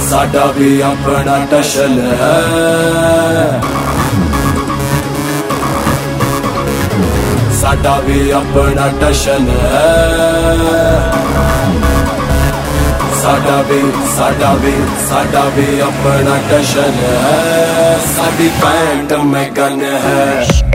ਸਾਡਾ ਵੀ ਆਪਣਾ ਟਸ਼ਨ ਹੈ ਸਾਡਾ ਵੀ ਆਪਣਾ ਟਸ਼ਨ ਹੈ ਸਾਡਾ ਵੀ ਸਾਡਾ ਵੀ ਸਾਡਾ ਵੀ ਆਪਣਾ ਟਸ਼ਨ ਹੈ ਸਾਡੀ ਪੈਂਟ ਮੈਂ ਗਨ ਹੈ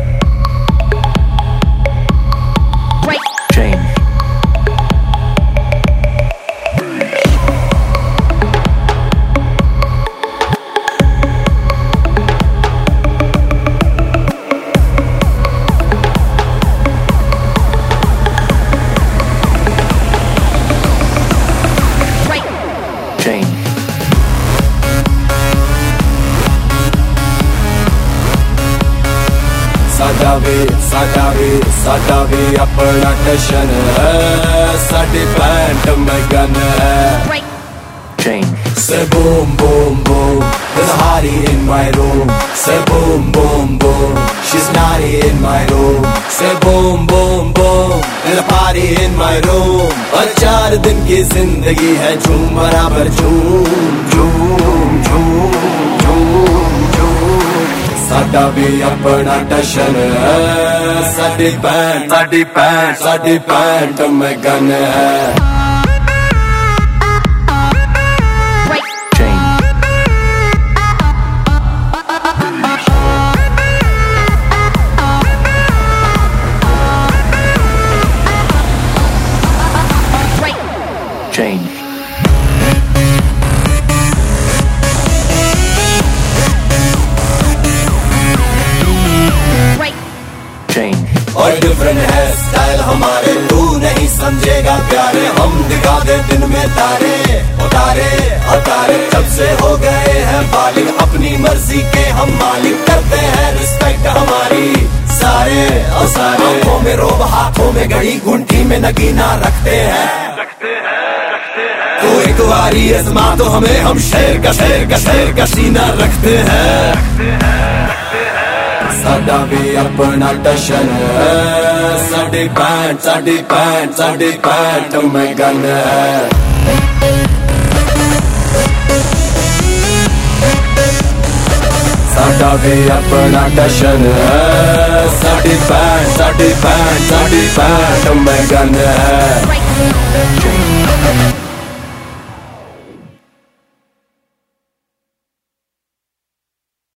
Change. ਸਾਡਾ ਵੀ ਸਾਡਾ ਵੀ ਸਾਡਾ ਵੀ ਆਪਣਾ ਟਸ਼ਨ ਹੈ ਸਾਡੀ ਪੈਂਟ ਮੈਂ ਗਨ ਹੈ Change. Say boom, boom, boom. There's a hottie in my room. Say boom, boom, boom. She's naughty in my room. Say boom, boom, boom. कर पारी इन माय रूम और चार दिन की ज़िंदगी है झूम, बराबर झूम झूम झूम झूम झूम। साडा भी अपना टशन है। साडी पैंट साडी पैंट साडी पैंट में गन है। और डिफरेंट है स्टाइल हमारे। तू नहीं समझेगा प्यारे। हम दिखा दे दिन में तारे। उतारे उतारे जब से हो गए हैं बालिक अपनी मर्ज़ी के हम मालिक करते हैं रिस्पेक्ट हमारी। सारे और सारे आँखों में रोब हाथों में घड़ी गुंठी में नगीना रखते हैं। तो एक बारी आजमा तो हमें हम शेर का शेर का शेर का सीना रखते हैं। ਸਾਡਾ ਵੀ ਆਪਣਾ ਟਸ਼ਨ ਹੈ ਸਾਡੀ ਪੈਂਟ ਸਾਡੀ ਪੈਂਟ ਸਾਡੀ ਪੈਂਟ ਮੈਂ ਗਨ ਹੈ ਸਾਡਾ ਵੀ ਆਪਣਾ ਟਸ਼ਨ ਹੈ ਸਾਡੀ ਪੈਂਟ ਸਾਡੀ ਪੈਂਟ ਸਾਡੀ ਪੈਂਟ ਮੈਂ ਗਨ ਹੈ